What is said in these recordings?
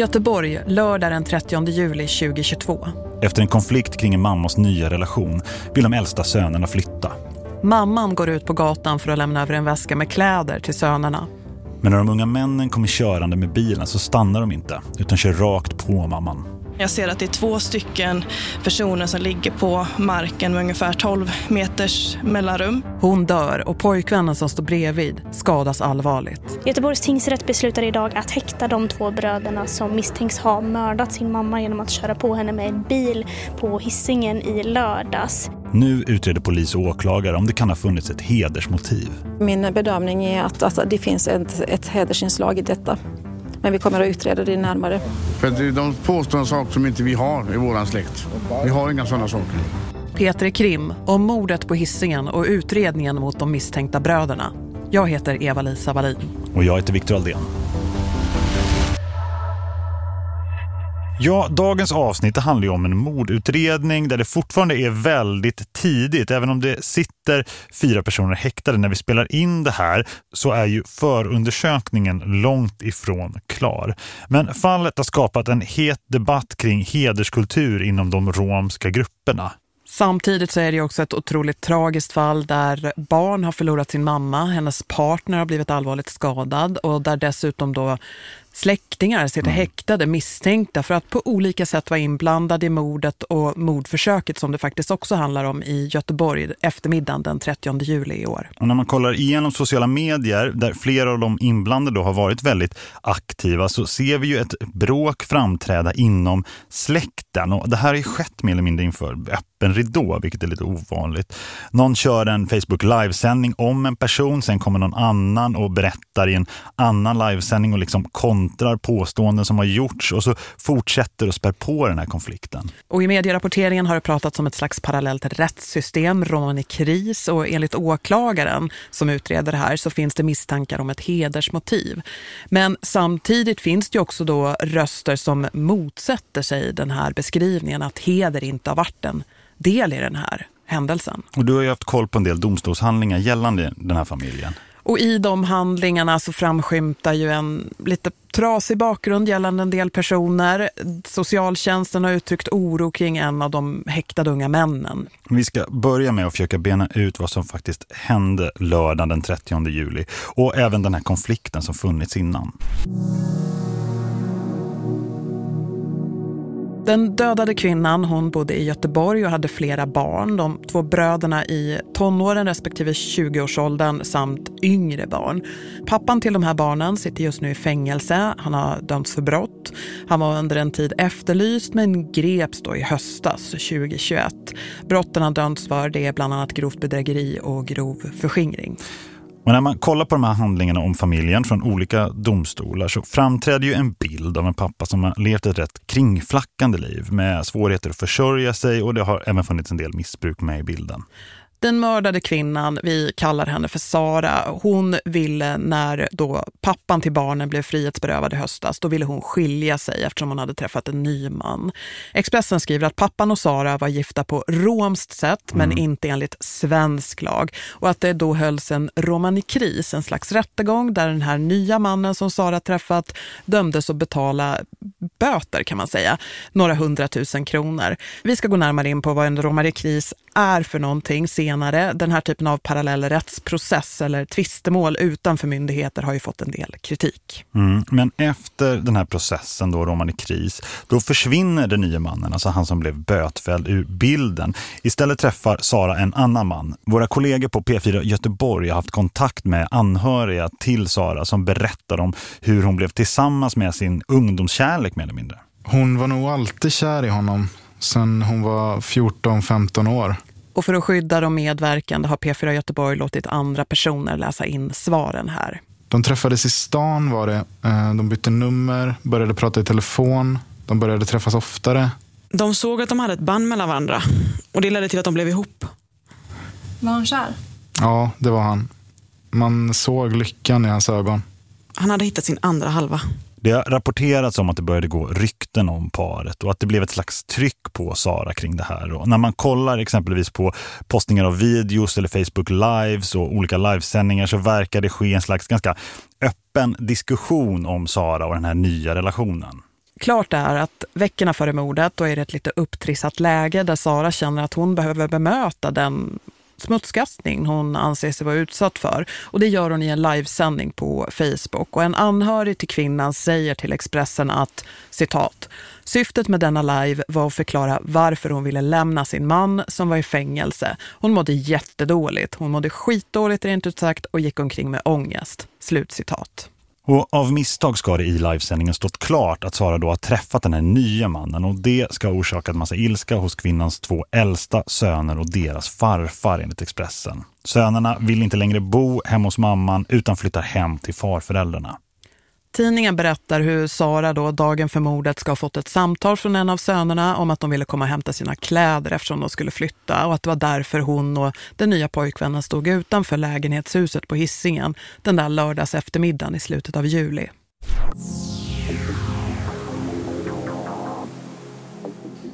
Göteborg, lördag den 30 juli 2022. Efter en konflikt kring en mammas nya relation vill de äldsta sönerna flytta. Mamman går ut på gatan för att lämna över en väska med kläder till sönerna. Men när de unga männen kommer körande med bilen så stannar de inte utan kör rakt på mamman. Jag ser att det är två stycken personer som ligger på marken med ungefär 12 meters mellanrum. Hon dör och pojkvännen som står bredvid skadas allvarligt. Göteborgs tingsrätt beslutar idag att häkta de två bröderna som misstänks ha mördat sin mamma genom att köra på henne med en bil på hissingen i lördags. Nu utreder polis och åklagare om det kan ha funnits ett hedersmotiv. Min bedömning är att, att det finns ett, ett hedersinslag i detta. Men vi kommer att utreda det närmare. För de påstår saker som inte vi har i våran släkt. Vi har inga sådana saker. Peter Krim om mordet på hissingen och utredningen mot de misstänkta bröderna. Jag heter Eva-Lisa Wallin. Och jag heter Viktor Aldén. Ja, dagens avsnitt handlar ju om en mordutredning där det fortfarande är väldigt tidigt. Även om det sitter fyra personer häktade när vi spelar in det här så är ju förundersökningen långt ifrån klar. Men fallet har skapat en het debatt kring hederskultur inom de romska grupperna. Samtidigt så är det också ett otroligt tragiskt fall där barn har förlorat sin mamma, hennes partner har blivit allvarligt skadad och där dessutom då Släktingar sitter mm. häktade misstänkta för att på olika sätt vara inblandade i mordet och mordförsöket som det faktiskt också handlar om i Göteborg eftermiddagen den 30 juli i år. Och när man kollar igenom sociala medier där flera av de inblandade har varit väldigt aktiva så ser vi ju ett bråk framträda inom släkten och det här har ju skett mer eller mindre inför öppen ridå vilket är lite ovanligt. Någon kör en Facebook livesändning om en person, sen kommer någon annan och berättar i en annan livesändning och liksom kontrar påståenden som har gjorts och så fortsätter och spär på den här konflikten. Och i medierapporteringen har det pratats om ett slags parallellt rättssystem, roman i kris och enligt åklagaren som utreder det här så finns det misstankar om ett hedersmotiv. Men samtidigt finns det också då röster som motsätter sig den här beskrivningen att heder inte har varit en del i den här händelsen. Och du har ju haft koll på en del domstolshandlingar gällande den här familjen. Och i de handlingarna så framskymtar ju en lite trasig bakgrund gällande en del personer. Socialtjänsten har uttryckt oro kring en av de häktade unga männen. Vi ska börja med att försöka bena ut vad som faktiskt hände lördagen den 30 juli. Och även den här konflikten som funnits innan. Den dödade kvinnan, hon bodde i Göteborg och hade flera barn. De två bröderna i tonåren respektive 20-årsåldern samt yngre barn. Pappan till de här barnen sitter just nu i fängelse. Han har dömts för brott. Han var under en tid efterlyst men greps då i höstas 2021. Brotten han dömts för det är bland annat grovt bedrägeri och grov förskingring. Och när man kollar på de här handlingarna om familjen från olika domstolar så framträder ju en bild av en pappa som har levt ett rätt kringflackande liv med svårigheter att försörja sig och det har även funnits en del missbruk med i bilden. Den mördade kvinnan, vi kallar henne för Sara, hon ville när då pappan till barnen blev frihetsberövad i höstas, då ville hon skilja sig eftersom hon hade träffat en ny man. Expressen skriver att pappan och Sara var gifta på romskt sätt mm. men inte enligt svensk lag och att det då hölls en romanikris, en slags rättegång där den här nya mannen som Sara träffat dömdes att betala böter kan man säga, några hundratusen kronor. Vi ska gå närmare in på vad en romanikris är för någonting senare. Den här typen av parallell rättsprocess eller tvistemål utanför myndigheter har ju fått en del kritik. Mm, men efter den här processen då Roman i kris, då försvinner den nya mannen, alltså han som blev bötfälld ur bilden. Istället träffar Sara en annan man. Våra kollegor på P4 Göteborg har haft kontakt med anhöriga till Sara som berättar om hur hon blev tillsammans med sin ungdomskärlek mer eller mindre. Hon var nog alltid kär i honom sen hon var 14-15 år. Och för att skydda de medverkande har P4 Göteborg låtit andra personer läsa in svaren här. De träffades i stan var det. Eh, de bytte nummer, började prata i telefon. De började träffas oftare. De såg att de hade ett band mellan varandra och det ledde till att de blev ihop. Var han kär? Ja, det var han. Man såg lyckan i hans ögon. Han hade hittat sin andra halva. Det har rapporterats om att det började gå rykten om paret och att det blev ett slags tryck på Sara kring det här. Och när man kollar exempelvis på postningar av videos eller Facebook Lives och olika livesändningar så verkar det ske en slags ganska öppen diskussion om Sara och den här nya relationen. Klart är att veckorna före mordet då är det ett lite upptrissat läge där Sara känner att hon behöver bemöta den smutskastning hon anser sig vara utsatt för. Och det gör hon i en livesändning på Facebook. Och en anhörig till kvinnan säger till Expressen att, citat, Syftet med denna live var att förklara varför hon ville lämna sin man som var i fängelse. Hon mådde jättedåligt. Hon mådde skitdåligt rent ut sagt och gick omkring med ångest. Slutcitat. Och av misstag ska det i livesändningen stått klart att Sara då har träffat den här nya mannen och det ska ha orsakat massa ilska hos kvinnans två äldsta söner och deras farfar enligt Expressen. Sönerna vill inte längre bo hemma hos mamman utan flyttar hem till farföräldrarna. Tidningen berättar hur Sara då dagen för mordet ska ha fått ett samtal från en av sönerna om att de ville komma och hämta sina kläder eftersom de skulle flytta och att det var därför hon och den nya pojkvännen stod utanför lägenhetshuset på Hissingen den där lördags eftermiddagen i slutet av juli.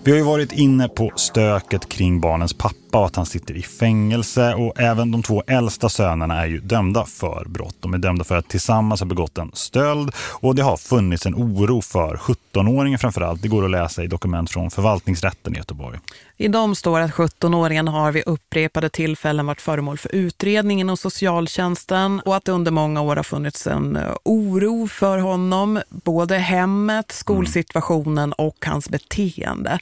Vi har ju varit inne på stöket kring barnens pappa och att han sitter i fängelse och även de två äldsta sönerna är ju dömda för brott. De är dömda för att tillsammans ha begått en stöld och det har funnits en oro för 17-åringen framförallt. Det går att läsa i dokument från förvaltningsrätten i Göteborg. I dem står att 17-åringen har vid upprepade tillfällen varit föremål för utredning inom socialtjänsten och att det under många år har funnits en eh, oro för honom, både hemmet, skolsituationen och hans beteende.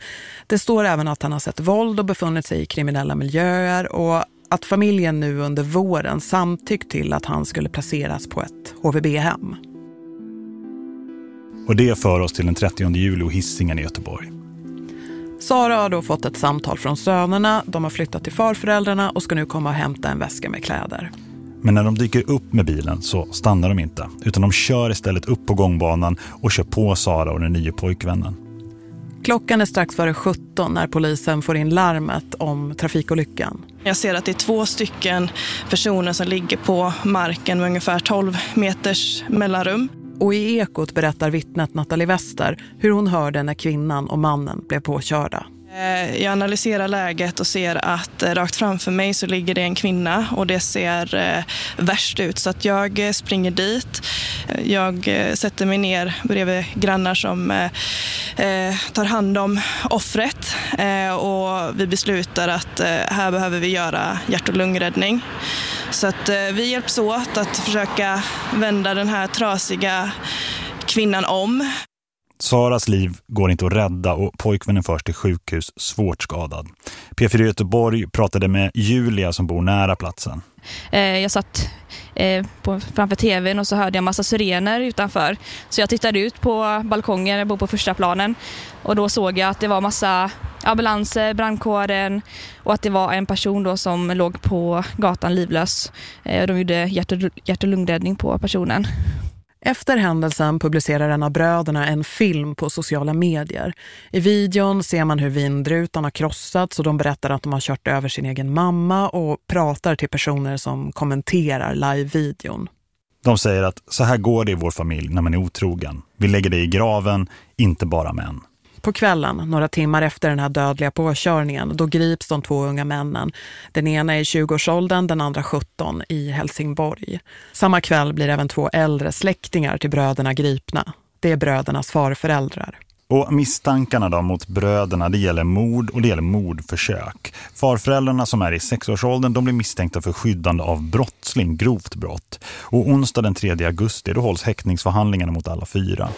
Det står även att han har sett våld och befunnit sig i kriminella miljöer och att familjen nu under våren samtyckt till att han skulle placeras på ett HVB-hem. Och det för oss till den 30 juli och hissingen i Göteborg. Sara har då fått ett samtal från sönerna, de har flyttat till farföräldrarna och ska nu komma och hämta en väska med kläder. Men när de dyker upp med bilen så stannar de inte, utan de kör istället upp på gångbanan och kör på Sara och den nya pojkvännen. Klockan är strax före 17 när polisen får in larmet om trafikolyckan. Jag ser att det är två stycken personer som ligger på marken med ungefär 12 meters mellanrum. Och i ekot berättar vittnet Nathalie Wester hur hon hörde när kvinnan och mannen blev påkörda. Eh, jag analyserar läget och ser att eh, rakt framför mig så ligger det en kvinna och det ser eh, värst ut. Så att jag springer dit. Jag sätter mig ner bredvid grannar som tar hand om offret och vi beslutar att här behöver vi göra hjärt- och lungräddning. Så att vi hjälps åt att försöka vända den här trasiga kvinnan om. Saras liv går inte att rädda och pojkvännen förs till sjukhus svårt skadad. P4 Göteborg pratade med Julia som bor nära platsen. Eh, jag satt eh, på, framför tvn och så hörde jag massa sirener utanför. Så jag tittade ut på balkongen, jag bor på första planen. Och då såg jag att det var massa ambulanser, brandkåren och att det var en person då som låg på gatan livlös. Eh, de gjorde hjärt- och lungräddning på personen. Efter händelsen publicerar en av bröderna en film på sociala medier. I videon ser man hur vindrutan har krossats och de berättar att de har kört över sin egen mamma och pratar till personer som kommenterar live-videon. De säger att så här går det i vår familj när man är otrogen. Vi lägger det i graven, inte bara män. På kvällen, några timmar efter den här dödliga påkörningen, då grips de två unga männen. Den ena är i 20-årsåldern, den andra 17 i Helsingborg. Samma kväll blir även två äldre släktingar till bröderna gripna. Det är brödernas farföräldrar. Och misstankarna då mot bröderna, det gäller mord och det gäller mordförsök. Farföräldrarna som är i sexårsåldern, de blir misstänkta för skyddande av brottsling, grovt brott. Och onsdag den 3 augusti, då hålls häktningsförhandlingarna mot alla fyra.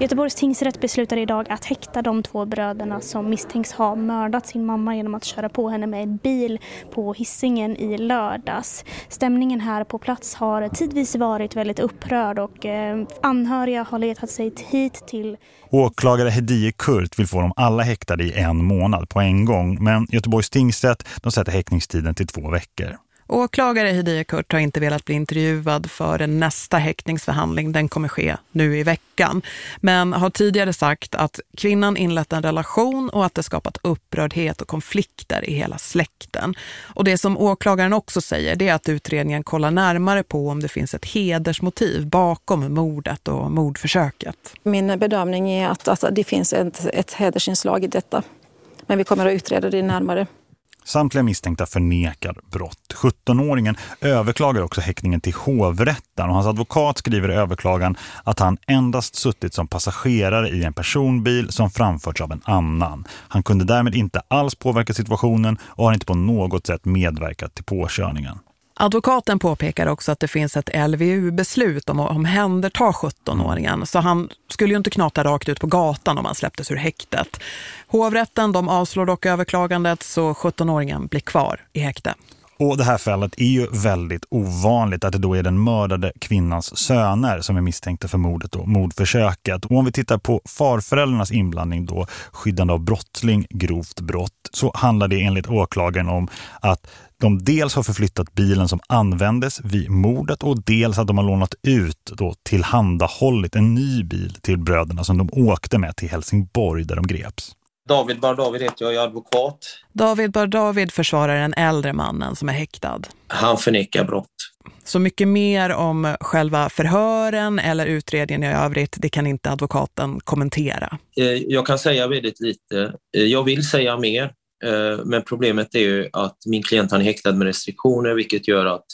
Göteborgs tingsrätt beslutar idag att häkta de två bröderna som misstänks ha mördat sin mamma genom att köra på henne med en bil på Hissingen i lördags. Stämningen här på plats har tidvis varit väldigt upprörd och eh, anhöriga har letat sig hit till... Åklagare Hedie Kurt vill få dem alla häktade i en månad på en gång men Göteborgs tingsrätt de sätter häktningstiden till två veckor. Åklagare Hidea Kurt har inte velat bli intervjuad för nästa häktningsförhandling. Den kommer ske nu i veckan. Men har tidigare sagt att kvinnan inlett en relation och att det skapat upprördhet och konflikter i hela släkten. Och det som åklagaren också säger det är att utredningen kollar närmare på om det finns ett hedersmotiv bakom mordet och mordförsöket. Min bedömning är att, att det finns ett, ett hedersinslag i detta. Men vi kommer att utreda det närmare. Samtliga misstänkta förnekar brott. 17-åringen överklagar också häktningen till hovrätten och hans advokat skriver i överklagan att han endast suttit som passagerare i en personbil som framförts av en annan. Han kunde därmed inte alls påverka situationen och har inte på något sätt medverkat till påkörningen. Advokaten påpekar också att det finns ett LVU-beslut om att omhänderta 17-åringen så han skulle ju inte knata rakt ut på gatan om han släpptes ur häktet. Hovrätten de avslår dock överklagandet så 17-åringen blir kvar i häkte. Och det här fallet är ju väldigt ovanligt att det då är den mördade kvinnans söner som är misstänkta för mordet och mordförsöket. Och om vi tittar på farföräldrarnas inblandning då, skyddande av brottsling, grovt brott, så handlar det enligt åklagaren om att de dels har förflyttat bilen som användes vid mordet och dels att de har lånat ut då tillhandahållit en ny bil till bröderna som de åkte med till Helsingborg där de greps. David Bar David heter jag, jag är advokat. David Bar David försvarar den äldre mannen som är häktad. Han förnekar brott. Så mycket mer om själva förhören eller utredningen i övrigt, det kan inte advokaten kommentera. Eh, jag kan säga väldigt lite. Eh, jag vill säga mer, eh, men problemet är ju att min klient är häktad med restriktioner, vilket gör att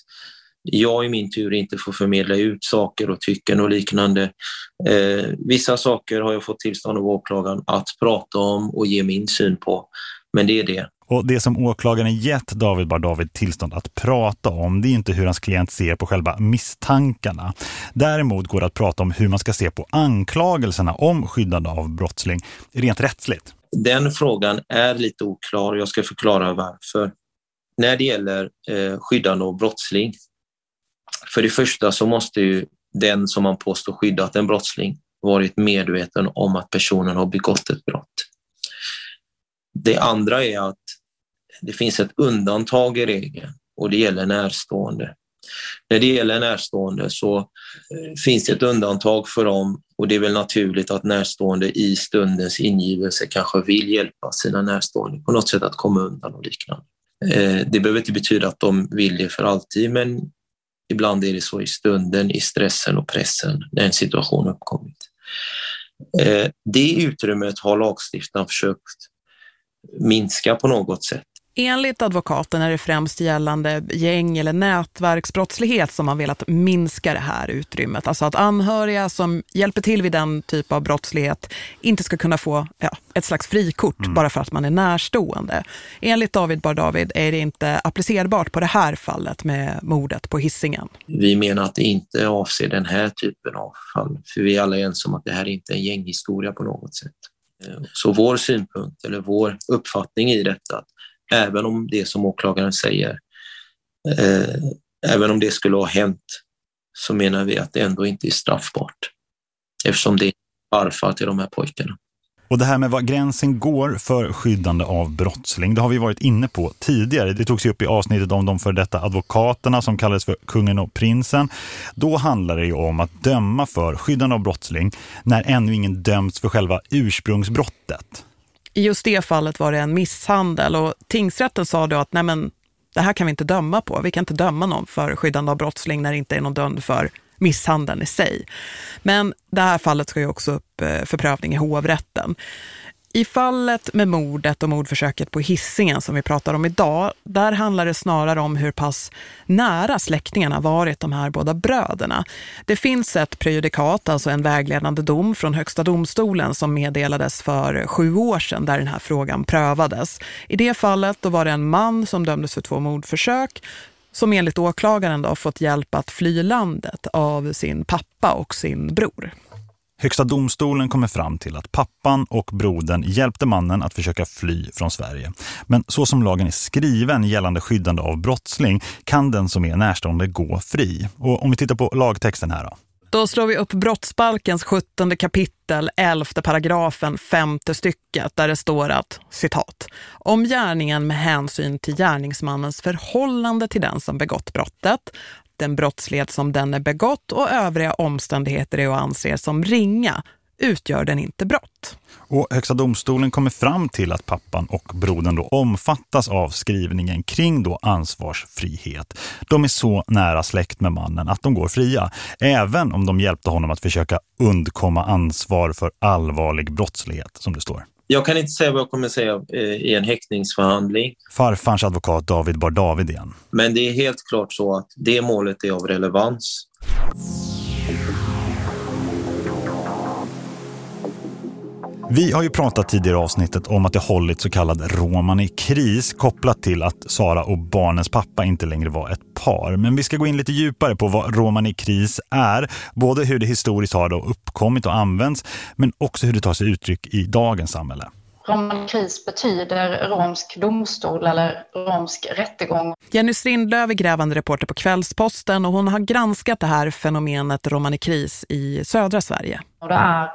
jag i min tur inte får förmedla ut saker och tycken och liknande. Eh, vissa saker har jag fått tillstånd av åklagaren att prata om och ge min syn på, men det är det. Och det som åklagaren gett David Bar David tillstånd att prata om det är inte hur hans klient ser på själva misstankarna. Däremot går det att prata om hur man ska se på anklagelserna om skyddande av brottsling rent rättsligt. Den frågan är lite oklar. Jag ska förklara varför. När det gäller eh, skyddande av brottsling för det första så måste ju den som man påstår skyddat en brottsling varit medveten om att personen har begått ett brott. Det andra är att det finns ett undantag i regeln och det gäller närstående. När det gäller närstående så eh, finns det ett undantag för dem och det är väl naturligt att närstående i stundens ingivelse kanske vill hjälpa sina närstående på något sätt att komma undan och liknande. Eh, det behöver inte betyda att de vill det för alltid men Ibland är det så i stunden, i stressen och pressen när en situation uppkommit. Eh, det utrymmet har lagstiftaren försökt minska på något sätt. Enligt advokaten är det främst gällande gäng- eller nätverksbrottslighet som man velat minska det här utrymmet. Alltså att anhöriga som hjälper till vid den typ av brottslighet inte ska kunna få ja, ett slags frikort mm. bara för att man är närstående. Enligt David Bar David är det inte applicerbart på det här fallet med mordet på hissingen. Vi menar att det inte avser den här typen av fall. För vi är alla ensamma om att det här inte är en gänghistoria på något sätt. Så vår synpunkt eller vår uppfattning i detta även om det som åklagaren säger, eh, även om det skulle ha hänt, så menar vi att det ändå inte är straffbart eftersom det är farfar till de här pojkarna. Och det här med vad gränsen går för skyddande av brottsling, det har vi varit inne på tidigare. Det togs ju upp i avsnittet om de för detta advokaterna som kallades för kungen och prinsen. Då handlar det ju om att döma för skyddande av brottsling när ännu ingen dömts för själva ursprungsbrottet. I just det fallet var det en misshandel och tingsrätten sa då att nej men, det här kan vi inte döma på. Vi kan inte döma någon för skyddande av brottsling när det inte är någon dömd för misshandeln i sig. Men det här fallet ska ju också upp eh, för prövning i hovrätten. I fallet med mordet och mordförsöket på hissingen som vi pratar om idag, där handlar det snarare om hur pass nära släktingarna varit de här båda bröderna. Det finns ett prejudikat, alltså en vägledande dom från Högsta domstolen som meddelades för sju år sedan där den här frågan prövades. I det fallet då var det en man som dömdes för två mordförsök som enligt åklagaren då fått hjälp att fly landet av sin pappa och sin bror. Högsta domstolen kommer fram till att pappan och brodern hjälpte mannen att försöka fly från Sverige. Men så som lagen är skriven gällande skyddande av brottsling kan den som är närstående gå fri. Och om vi tittar på lagtexten här då. Då slår vi upp brottsbalkens 17 kapitel, 11 paragrafen, femte stycket där det står att, citat, om gärningen med hänsyn till gärningsmannens förhållande till den som begått brottet, den brottslighet som den är begått och övriga omständigheter är att anse som ringa utgör den inte brott. Och Högsta domstolen kommer fram till att pappan och brodern då omfattas av skrivningen kring då ansvarsfrihet. De är så nära släkt med mannen att de går fria, även om de hjälpte honom att försöka undkomma ansvar för allvarlig brottslighet, som det står. Jag kan inte säga vad jag kommer säga eh, i en häktningsförhandling. Farfars advokat David Bar David igen. Men det är helt klart så att det målet är av relevans. Vi har ju pratat tidigare i avsnittet om att det hållit så kallad roman i kris kopplat till att Sara och barnens pappa inte längre var ett par. Men vi ska gå in lite djupare på vad roman i kris är. Både hur det historiskt har då uppkommit och använts men också hur det tar sig uttryck i dagens samhälle. Roman kris betyder romsk domstol eller romsk rättegång. Jenny Strindlöv är grävande reporter på Kvällsposten och hon har granskat det här fenomenet roman i kris i södra Sverige. Och det är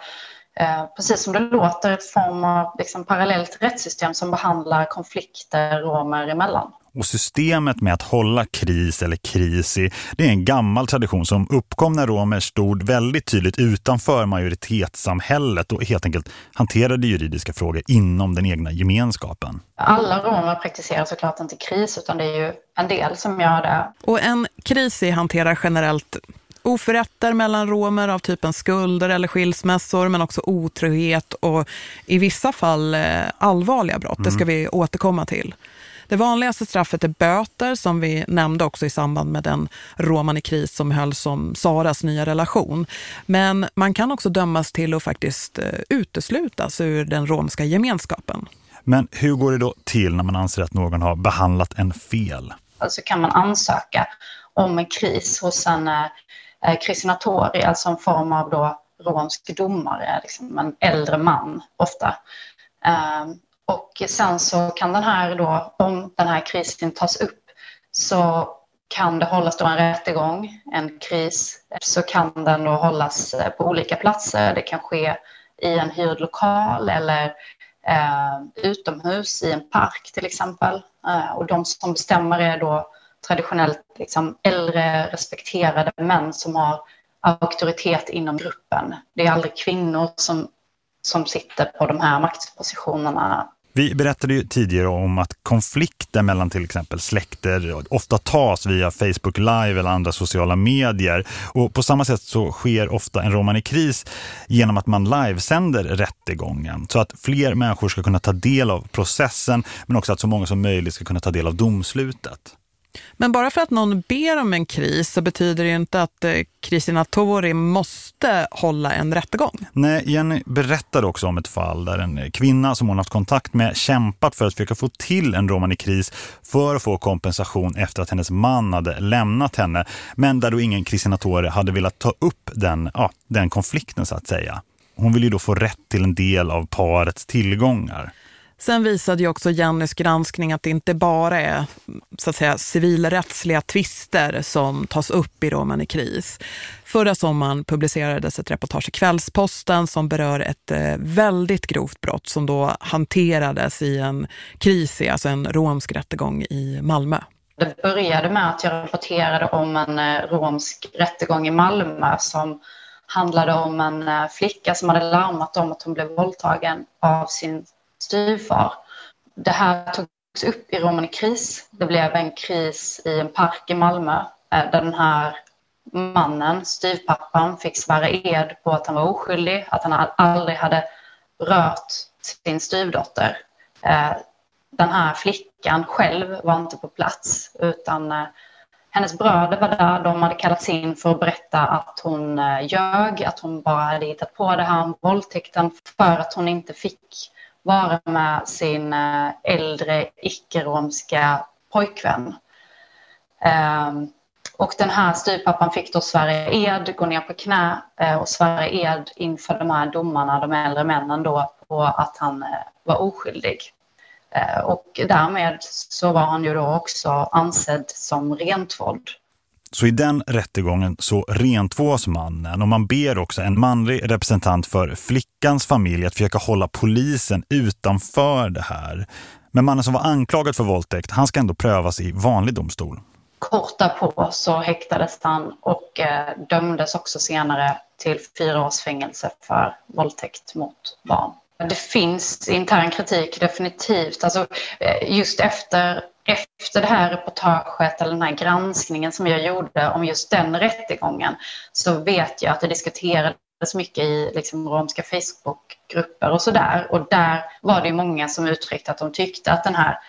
precis som det låter, ett form av liksom, parallellt rättssystem som behandlar konflikter romer emellan. Och systemet med att hålla kris eller kris i, det är en gammal tradition som uppkom när romer stod väldigt tydligt utanför majoritetssamhället och helt enkelt hanterade juridiska frågor inom den egna gemenskapen. Alla romer praktiserar såklart inte kris utan det är ju en del som gör det. Och en kris hanterar generellt Oförrätter mellan romer av typen skulder eller skilsmässor men också otrohet och i vissa fall eh, allvarliga brott. Det ska mm. vi återkomma till. Det vanligaste straffet är böter som vi nämnde också i samband med den roman i kris som hölls som Saras nya relation. Men man kan också dömas till att faktiskt eh, uteslutas ur den romska gemenskapen. Men hur går det då till när man anser att någon har behandlat en fel? Alltså kan man ansöka om en kris hos en eh, Kristinatori, alltså en form av då romsk domare, liksom en äldre man ofta. Eh, och sen så kan den här då, om den här krisen tas upp, så kan det hållas då en rättegång, en kris, så kan den då hållas eh, på olika platser. Det kan ske i en hyrd lokal eller eh, utomhus i en park till exempel. Eh, och de som bestämmer är då traditionellt liksom äldre respekterade män som har auktoritet inom gruppen. Det är aldrig kvinnor som, som sitter på de här maktpositionerna. Vi berättade ju tidigare om att konflikter mellan till exempel släkter ofta tas via Facebook Live eller andra sociala medier. Och på samma sätt så sker ofta en roman i kris genom att man livesänder rättegången. Så att fler människor ska kunna ta del av processen men också att så många som möjligt ska kunna ta del av domslutet. Men bara för att någon ber om en kris så betyder det inte att eh, Kristina Tori måste hålla en rättegång. Nej, Jenny berättade också om ett fall där en eh, kvinna som hon haft kontakt med kämpat för att försöka få till en roman i kris för att få kompensation efter att hennes man hade lämnat henne. Men där då ingen Krisinatori hade velat ta upp den, ja, den konflikten så att säga. Hon ville ju då få rätt till en del av parets tillgångar. Sen visade ju också Jennys granskning att det inte bara är så att säga, civilrättsliga tvister som tas upp i Roman i kris. Förra sommaren publicerades ett reportage i Kvällsposten som berör ett eh, väldigt grovt brott som då hanterades i en kris, alltså en romsk rättegång i Malmö. Det började med att jag rapporterade om en eh, romsk rättegång i Malmö som handlade om en eh, flicka som hade larmat om att hon blev våldtagen av sin styvfar. Det här togs upp i Roman i kris. Det blev en kris i en park i Malmö eh, där den här mannen, styvpappan, fick svära ed på att han var oskyldig, att han aldrig hade rört sin styvdotter. Eh, den här flickan själv var inte på plats utan eh, hennes bröder var där. De hade kallats in för att berätta att hon ljög, att hon bara hade hittat på det här om våldtäkten för att hon inte fick vara med sin eh, äldre icke-romska pojkvän. Ehm, och den här styrpappan fick då svära ed, gå ner på knä eh, och svära ed inför de här domarna, de äldre männen då, på att han eh, var oskyldig. Och därmed så var han ju då också ansedd som rentvåld. Så i den rättegången så rentvås mannen och man ber också en manlig representant för flickans familj att försöka hålla polisen utanför det här. Men mannen som var anklagad för våldtäkt, han ska ändå prövas i vanlig domstol. Kort därpå så häktades han och eh, dömdes också senare till fyra års fängelse för våldtäkt mot barn. Det finns intern kritik definitivt. Alltså, eh, just efter efter det här reportaget eller den här granskningen som jag gjorde om just den rättegången så vet jag att det diskuterades mycket i liksom, romska Facebookgrupper och sådär. Och där var det många som uttryckte att de tyckte att den här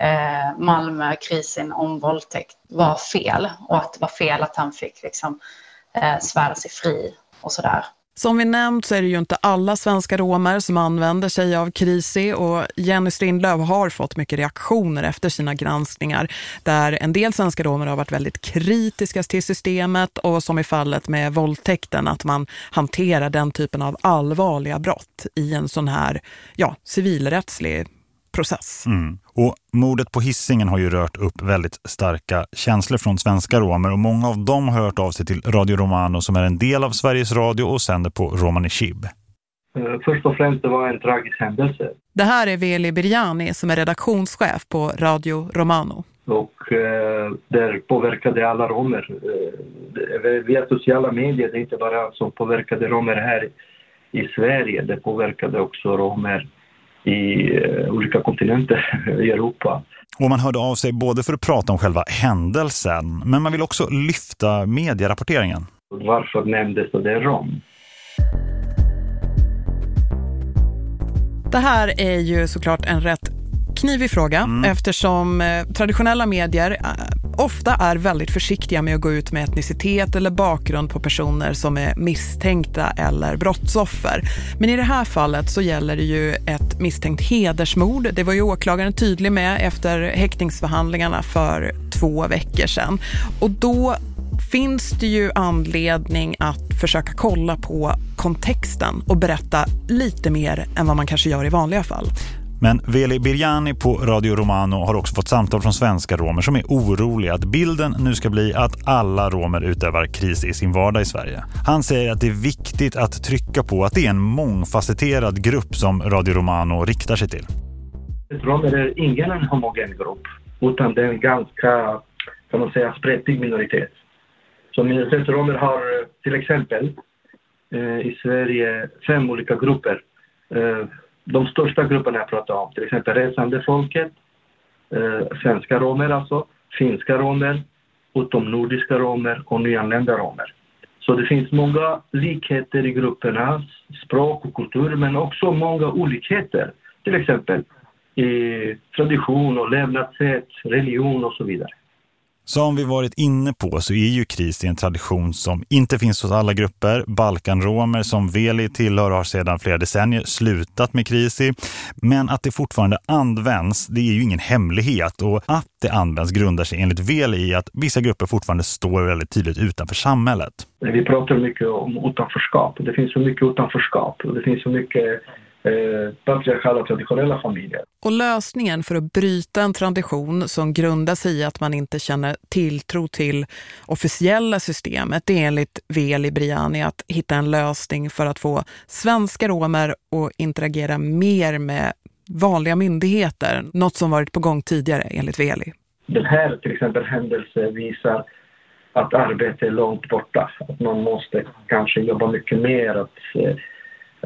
eh, Malmökrisen om våldtäkt var fel och att det var fel att han fick liksom, eh, svära sig fri och sådär. Som vi nämnt så är det ju inte alla svenska romer som använder sig av Krisi och Jenny Strindlöv har fått mycket reaktioner efter sina granskningar där en del svenska romer har varit väldigt kritiska till systemet och som i fallet med våldtäkten att man hanterar den typen av allvarliga brott i en sån här ja, civilrättslig process. Mm. Och mordet på hissingen har ju rört upp väldigt starka känslor från svenska romer och många av dem har hört av sig till Radio Romano som är en del av Sveriges Radio och sänder på Romani Chib. Eh, först och främst det var en tragisk händelse. Det här är Veli Birjani som är redaktionschef på Radio Romano. Och eh, där påverkade alla romer. Eh, via sociala medier, det är inte bara som påverkade romer här i Sverige, det påverkade också romer i eh, olika kontinenter i Europa. Och man hörde av sig både för att prata om själva händelsen, men man vill också lyfta medierapporteringen. Varför nämndes det rom? Det här är ju såklart en rätt knivig fråga mm. eftersom eh, traditionella medier eh, ofta är väldigt försiktiga med att gå ut med etnicitet eller bakgrund på personer som är misstänkta eller brottsoffer. Men i det här fallet så gäller det ju ett misstänkt hedersmord. Det var ju åklagaren tydlig med efter häktningsförhandlingarna för två veckor sedan. Och då finns det ju anledning att försöka kolla på kontexten och berätta lite mer än vad man kanske gör i vanliga fall. Men Veli Birjani på Radio Romano har också fått samtal från svenska romer som är oroliga att bilden nu ska bli att alla romer utövar kris i sin vardag i Sverige. Han säger att det är viktigt att trycka på att det är en mångfacetterad grupp som Radio Romano riktar sig till. Romer är ingen en homogen grupp utan det är en ganska, kan man säga, spretig minoritet. Så minoritetsromer har eh, till exempel eh, i Sverige fem olika grupper eh, de största grupperna jag pratar om, till exempel resande folket, eh, svenska romer alltså, finska romer, utomnordiska romer och nyanlända romer. Så det finns många likheter i gruppernas språk och kultur, men också många olikheter. Till exempel i tradition och levnadssätt, religion och så vidare. Som vi varit inne på så är ju kris en tradition som inte finns hos alla grupper. Balkanromer som Veli tillhör har sedan flera decennier slutat med krisi. Men att det fortfarande används, det är ju ingen hemlighet. Och att det används grundar sig enligt Veli i att vissa grupper fortfarande står väldigt tydligt utanför samhället. Vi pratar mycket om utanförskap. Det finns så mycket utanförskap. Det finns så mycket eh, patriarkala traditionella familjer. Och lösningen för att bryta en tradition som grundar sig i att man inte känner tilltro till officiella systemet, det är enligt Veli Briani att hitta en lösning för att få svenska romer att interagera mer med vanliga myndigheter, något som varit på gång tidigare enligt Veli. Den här till exempel händelse visar att arbete är långt borta, att man måste kanske jobba mycket mer, att Eh,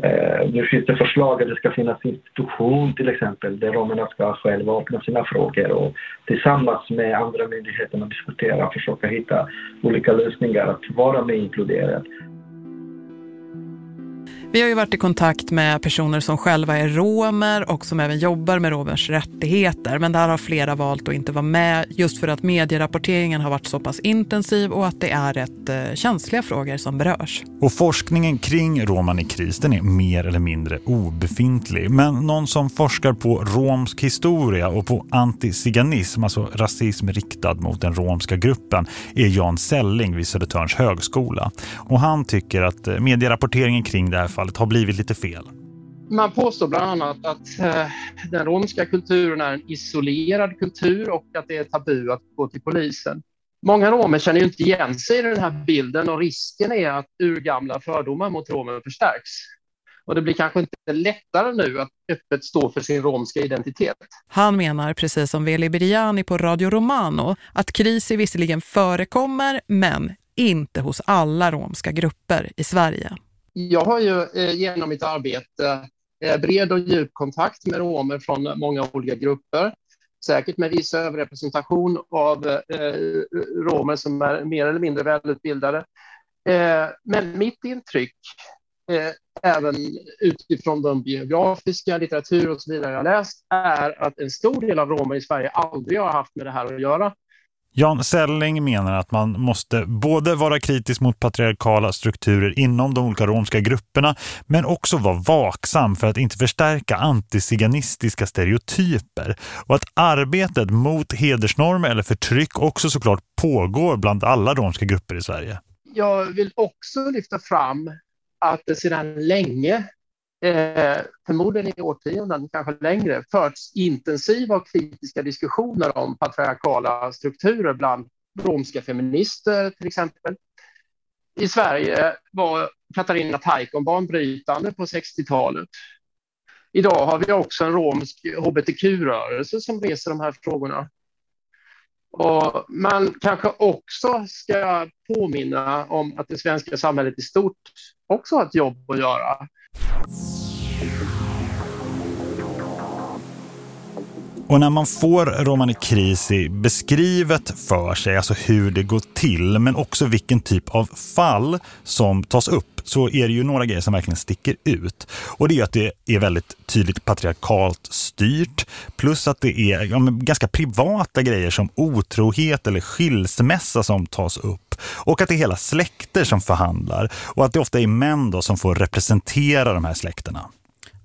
Eh, nu finns det förslag att det ska finnas institution till exempel där romerna ska själva öppna sina frågor och tillsammans med andra myndigheter diskutera och försöka hitta olika lösningar att vara med inkluderad. Vi har ju varit i kontakt med personer som själva är romer och som även jobbar med romers rättigheter. Men där har flera valt att inte vara med just för att medierapporteringen har varit så pass intensiv och att det är rätt eh, känsliga frågor som berörs. Och forskningen kring roman i kris den är mer eller mindre obefintlig. Men någon som forskar på romsk historia och på antiziganism, alltså rasism riktad mot den romska gruppen, är Jan Selling vid Södertörns högskola. Och han tycker att eh, medierapporteringen kring det här fallet har blivit lite fel. Man påstår bland annat att eh, den romska kulturen är en isolerad kultur och att det är tabu att gå till polisen. Många romer känner ju inte igen sig i den här bilden och risken är att urgamla fördomar mot romer förstärks. Och det blir kanske inte lättare nu att öppet stå för sin romska identitet. Han menar, precis som Veli Biriani på Radio Romano, att kris visserligen förekommer men inte hos alla romska grupper i Sverige. Jag har ju eh, genom mitt arbete eh, bred och djup kontakt med romer från många olika grupper. Säkert med viss överrepresentation av eh, romer som är mer eller mindre välutbildade. Men mitt intryck även utifrån de biografiska litteratur och så vidare jag läst, är att en stor del av romer i Sverige aldrig har haft med det här att göra. Jan Selling menar att man måste både vara kritisk mot patriarkala strukturer inom de olika romska grupperna men också vara vaksam för att inte förstärka antisiganistiska stereotyper och att arbetet mot hedersnormer eller förtryck också såklart pågår bland alla romska grupper i Sverige. Jag vill också lyfta fram att det sedan länge eh, förmodligen i årtionden, kanske längre, förts intensiva och kritiska diskussioner om patriarkala strukturer bland romska feminister till exempel. I Sverige var Katarina Taikon banbrytande på 60-talet. Idag har vi också en romsk hbtq-rörelse som reser de här frågorna. Och man kanske också ska påminna om att det svenska samhället i stort också har ett jobb att göra. Och när man får Romani Krisi beskrivet för sig, alltså hur det går till, men också vilken typ av fall som tas upp, så är det ju några grejer som verkligen sticker ut. Och det är att det är väldigt tydligt patriarkalt styrt, plus att det är ja, ganska privata grejer som otrohet eller skilsmässa som tas upp. Och att det är hela släkter som förhandlar. Och att det ofta är män då som får representera de här släkterna.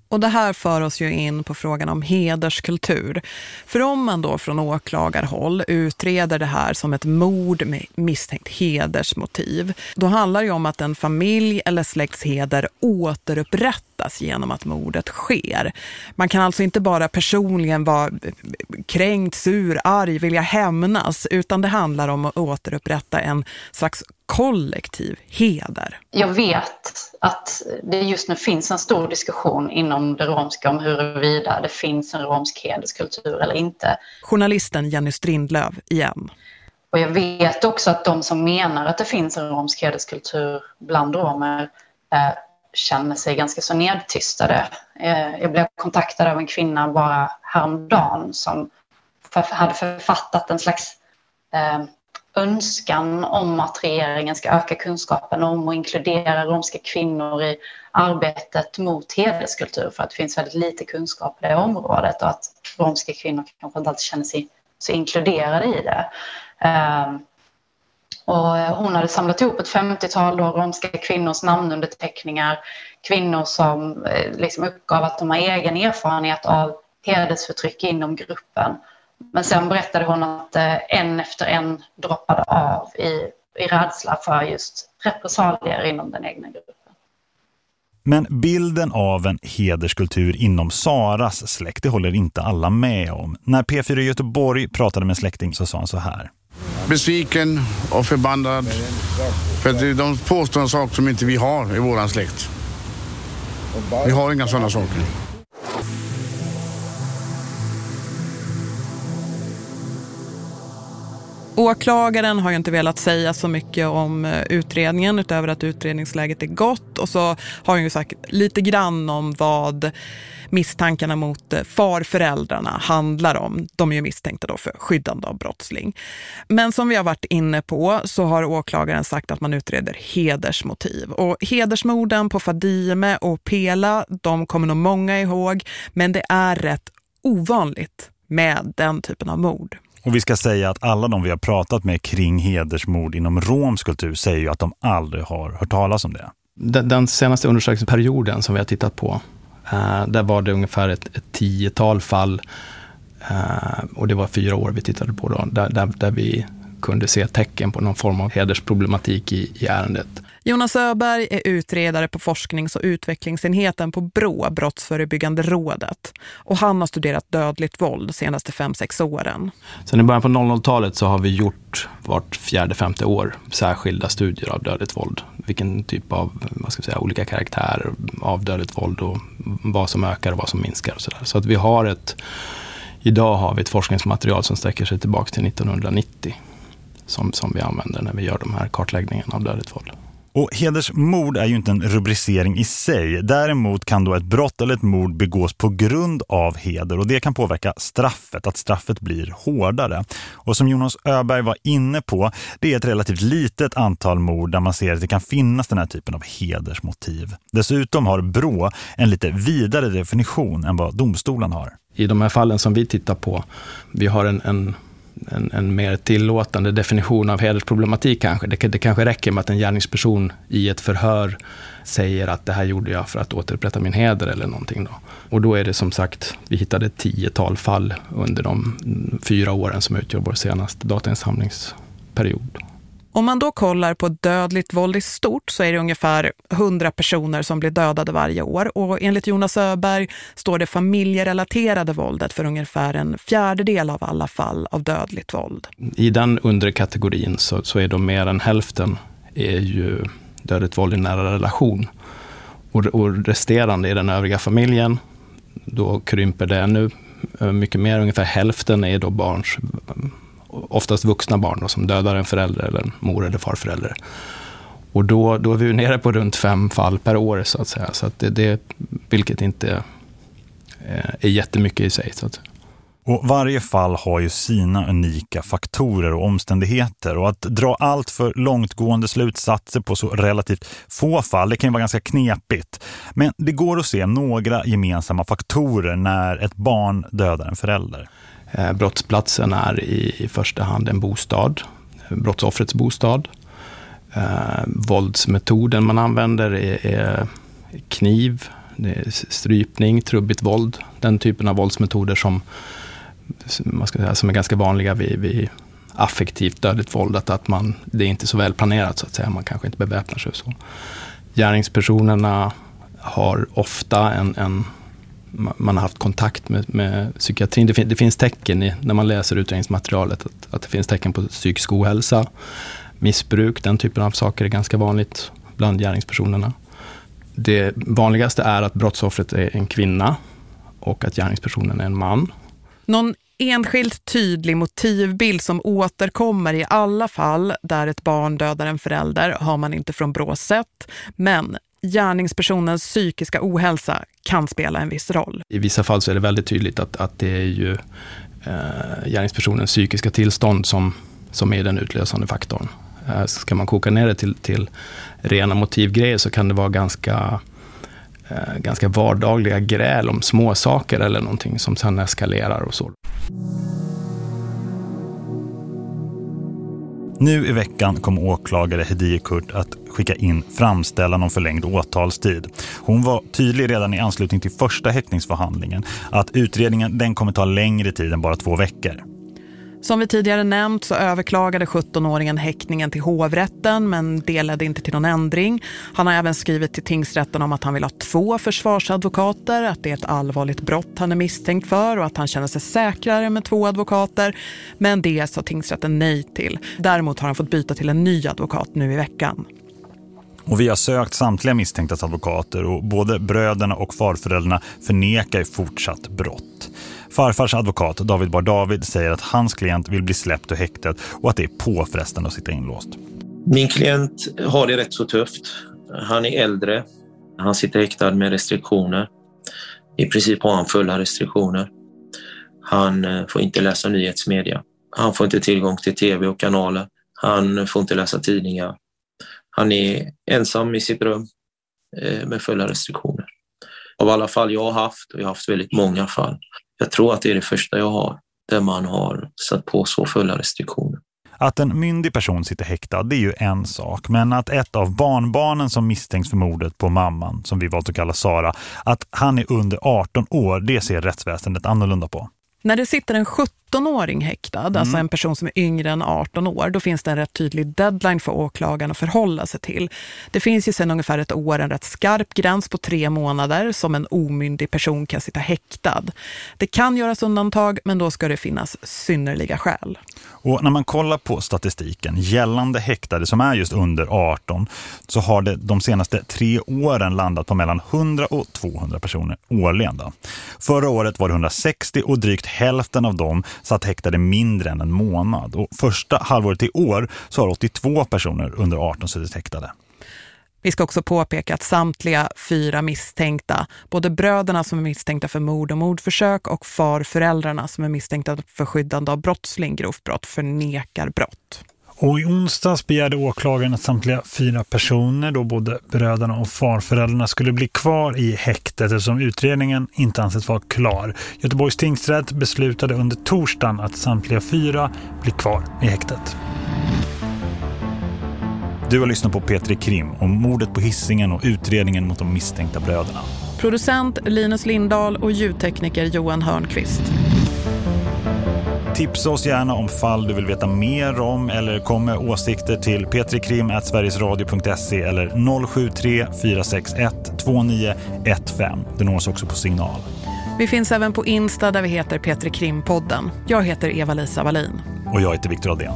Och det här för oss ju in på frågan om hederskultur. För om man då från åklagarhåll utreder det här som ett mord med misstänkt hedersmotiv, då handlar det ju om att en familj eller släktsheder återupprättas genom att mordet sker. Man kan alltså inte bara personligen vara kränkt, sur, arg, vilja hämnas, utan det handlar om att återupprätta en slags kollektiv heder. Jag vet att det just nu finns en stor diskussion inom det romska om huruvida det finns en romsk hederskultur eller inte. Journalisten Jenny Strindlöv igen. Och jag vet också att de som menar att det finns en romsk hederskultur bland romer eh, känner sig ganska så nedtystade. Eh, jag blev kontaktad av en kvinna bara häromdagen som hade författat en slags eh, önskan om att regeringen ska öka kunskapen om och inkludera romska kvinnor i arbetet mot hederskultur för att det finns väldigt lite kunskap på det området och att romska kvinnor kanske inte alltid känner sig så inkluderade i det. Eh, och eh, hon hade samlat ihop ett 50-tal romska kvinnors namnunderteckningar, kvinnor som eh, liksom uppgav att de har egen erfarenhet av hedersförtryck inom gruppen men sen berättade hon att eh, en efter en droppade av i, i rädsla för just repressalier inom den egna gruppen. Men bilden av en hederskultur inom Saras släkt, det håller inte alla med om. När P4 Göteborg pratade med en släkting så sa han så här. Besviken och förbannad. För de påstår en sak som inte vi har i våran släkt. Vi har inga sådana saker. Åklagaren har ju inte velat säga så mycket om eh, utredningen utöver att utredningsläget är gott och så har han ju sagt lite grann om vad misstankarna mot eh, farföräldrarna handlar om. De är ju misstänkta då för skyddande av brottsling. Men som vi har varit inne på så har åklagaren sagt att man utreder hedersmotiv. Och hedersmorden på Fadime och Pela, de kommer nog många ihåg, men det är rätt ovanligt med den typen av mord. Och vi ska säga att alla de vi har pratat med kring hedersmord inom romsk kultur säger ju att de aldrig har hört talas om det. Den, den senaste undersökningsperioden som vi har tittat på, eh, där var det ungefär ett, ett tiotal fall eh, och det var fyra år vi tittade på då, där, där, där vi kunde se tecken på någon form av hedersproblematik i, i ärendet. Jonas Öberg är utredare på forsknings- och utvecklingsenheten på BRÅ, Brottsförebyggande rådet. Och han har studerat dödligt våld de senaste fem sex åren. Sen i början på 00-talet så har vi gjort vart fjärde, femte år särskilda studier av dödligt våld. Vilken typ av, vad ska vi säga, olika karaktärer av dödligt våld och vad som ökar och vad som minskar och sådär. Så att vi har ett, idag har vi ett forskningsmaterial som sträcker sig tillbaka till 1990 som, som vi använder när vi gör de här kartläggningarna av dödligt våld. Och hedersmord är ju inte en rubricering i sig. Däremot kan då ett brott eller ett mord begås på grund av heder och det kan påverka straffet, att straffet blir hårdare. Och som Jonas Öberg var inne på, det är ett relativt litet antal mord där man ser att det kan finnas den här typen av hedersmotiv. Dessutom har Brå en lite vidare definition än vad domstolen har. I de här fallen som vi tittar på, vi har en, en en, en, mer tillåtande definition av hedersproblematik kanske. Det, det kanske räcker med att en gärningsperson i ett förhör säger att det här gjorde jag för att återupprätta min heder eller någonting. Då. Och då är det som sagt, vi hittade ett tiotal fall under de fyra åren som utgör vår senaste datainsamlingsperiod. Om man då kollar på dödligt våld i stort så är det ungefär 100 personer som blir dödade varje år. Och enligt Jonas Öberg står det familjerelaterade våldet för ungefär en fjärdedel av alla fall av dödligt våld. I den undre kategorin så, så är då mer än hälften är ju dödligt våld i nära relation. Och, och resterande i den övriga familjen, då krymper det ännu mycket mer. Ungefär hälften är då barns oftast vuxna barn då, som dödar en förälder eller en mor eller farförälder. Och då, då är vi nere på runt fem fall per år, så att säga. Så att det, det, vilket inte eh, är jättemycket i sig. Så att Och varje fall har ju sina unika faktorer och omständigheter och att dra allt för långtgående slutsatser på så relativt få fall, det kan ju vara ganska knepigt. Men det går att se några gemensamma faktorer när ett barn dödar en förälder. Eh, brottsplatsen är i första hand en bostad, eh, brottsoffrets bostad. Eh, våldsmetoden man använder är, kniv, strypning, trubbigt våld. Den typen av våldsmetoder som, man ska säga, som är ganska vanliga vid, vid affektivt dödligt våld. Att, att man, det är inte så väl planerat så att säga, man kanske inte beväpnar sig. Så. Gärningspersonerna har ofta en, en man har haft kontakt med, med psykiatrin. Det, fin, det, finns tecken i, när man läser utredningsmaterialet att, att det finns tecken på psykisk ohälsa, missbruk, den typen av saker är ganska vanligt bland gärningspersonerna. Det vanligaste är att brottsoffret är en kvinna och att gärningspersonen är en man. Någon enskilt tydlig motivbild som återkommer i alla fall där ett barn dödar en förälder har man inte från Brå sett. Men gärningspersonens psykiska ohälsa kan spela en viss roll. I vissa fall så är det väldigt tydligt att, att det är ju eh, gärningspersonens psykiska tillstånd som, som är den utlösande faktorn. Eh, ska man koka ner det till, till rena motivgrejer så kan det vara ganska, eh, ganska vardagliga gräl om småsaker eller någonting som sen eskalerar och så. Nu i veckan kom åklagare Hedie Kurt att skicka in framställan om förlängd åtalstid. Hon var tydlig redan i anslutning till första häktningsförhandlingen att utredningen den kommer ta längre tid än bara två veckor. Som vi tidigare nämnt så överklagade 17-åringen häktningen till hovrätten men det ledde inte till någon ändring. Han har även skrivit till tingsrätten om att han vill ha två försvarsadvokater, att det är ett allvarligt brott han är misstänkt för och att han känner sig säkrare med två advokater. Men det sa tingsrätten nej till. Däremot har han fått byta till en ny advokat nu i veckan. Och vi har sökt samtliga misstänktas advokater och både bröderna och farföräldrarna förnekar fortsatt brott. Farfars advokat David Bar David säger att hans klient vill bli släppt ur häktet och att det är påfrestande att sitta inlåst. Min klient har det rätt så tufft. Han är äldre. Han sitter häktad med restriktioner. I princip har han fulla restriktioner. Han eh, får inte läsa nyhetsmedia. Han får inte tillgång till tv och kanaler. Han får inte läsa tidningar. Han är ensam i sitt rum eh, med fulla restriktioner. Av alla fall jag har haft, och jag har haft väldigt många fall, jag tror att det är det första jag har där man har satt på så fulla restriktioner. Att en myndig person sitter häktad, det är ju en sak. Men att ett av barnbarnen som misstänks för mordet på mamman, som vi valt att kalla Sara, att han är under 18 år, det ser rättsväsendet annorlunda på. När det sitter en 17-åring häktad, alltså mm. alltså en person som är yngre än 18 år, då finns det en rätt tydlig deadline för åklagaren att förhålla sig till. Det finns ju sedan ungefär ett år en rätt skarp gräns på tre månader som en omyndig person kan sitta häktad. Det kan göras undantag, men då ska det finnas synnerliga skäl. Och när man kollar på statistiken gällande häktade som är just under 18 så har det de senaste tre åren landat på mellan 100 och 200 personer årligen. Då. Förra året var det 160 och drygt hälften av dem satt häktade mindre än en månad. Och första halvåret i år så har 82 personer under 18 suttit häktade. Vi ska också påpeka att samtliga fyra misstänkta, både bröderna som är misstänkta för mord och mordförsök och farföräldrarna som är misstänkta för skyddande av brottsling, grovt brott, förnekar brott. Och i onsdags begärde åklagaren att samtliga fyra personer, då både bröderna och farföräldrarna, skulle bli kvar i häktet eftersom utredningen inte anses vara klar. Göteborgs tingsrätt beslutade under torsdagen att samtliga fyra blir kvar i häktet. Du har lyssnat på Petri Krim om mordet på Hissingen och utredningen mot de misstänkta bröderna. Producent Linus Lindahl och ljudtekniker Johan Hörnqvist. Tipsa oss gärna om fall du vill veta mer om eller kom med åsikter till petrikrim.sverigesradio.se eller 073 461 2915. Det nås också på signal. Vi finns även på Insta där vi heter Petri Krimpodden. Jag heter Eva-Lisa Wallin. Och jag heter Viktor Adén.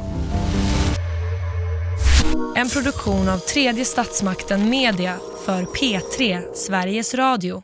En produktion av tredje statsmakten Media för P3 Sveriges Radio.